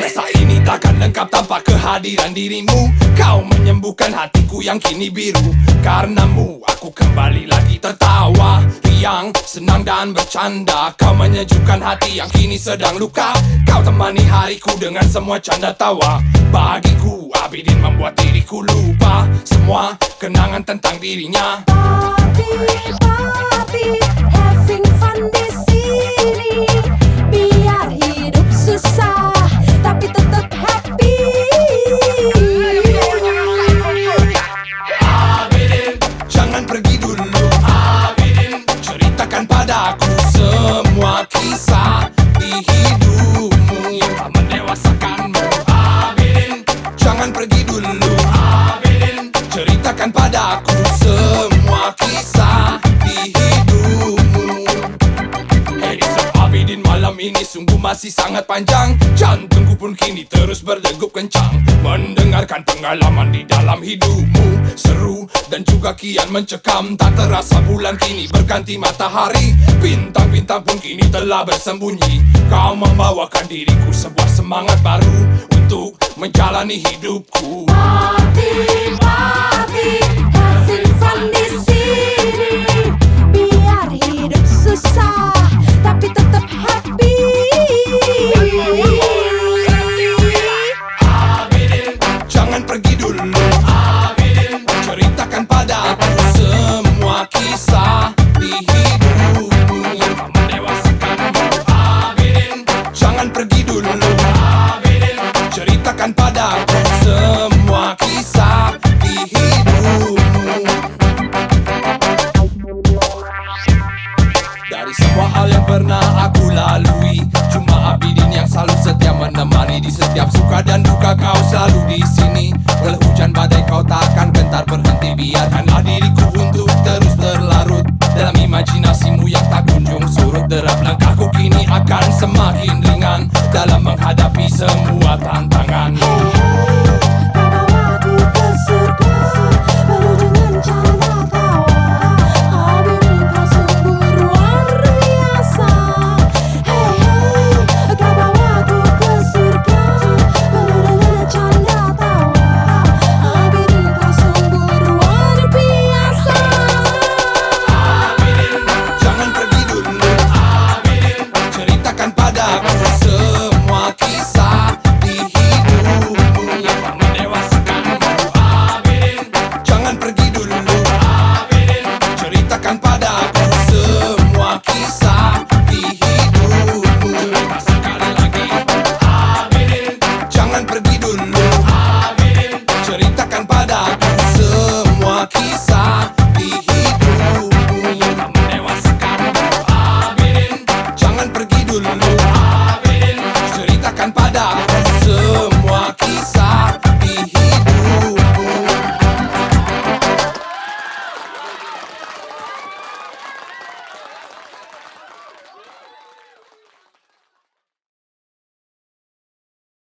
Rasa ini takkan lengkap tanpa kehadiran dirimu. Kau menyembuhkan hatiku yang kini biru. Karenamu aku kembali lagi tertawa. Riang, senang dan bercanda. Kau menyejukkan hati yang kini sedang luka. Kau temani hariku dengan semua canda tawa. Bagiku Abidin membuat diriku lupa. Semua kenangan tentang dirinya Hidup padaku semua kisah di hidupmu hidupmu. Edison Abidin malam ini sungguh masih sangat panjang. Jantungku pun kini terus berdegup kencang. Mendengarkan pengalaman di dalam hidupmu Seru dan juga kian mencekam. Tak terasa bulan kini berganti matahari. Bintang-bintang pun kini telah bersembunyi. Kau membawakan diriku sebuah semangat baru Untuk menjalani hidupku. Papi, jangan pergi dulu. Ceritakan padaku semua kisah di hidupmu. Dari semua hal yang pernah aku lalui Cuma Abidin yang selalu setia menemani Di setiap suka dan duka kau selalu di sini. Walau hujan badai kau takkan gentar berhenti. Biarkanlah diriku untuk terus berlarut Dalam imajinasimu yang tak kunjung surut derap ini akan semakin ringan dalam menghadapi semua. pagar a.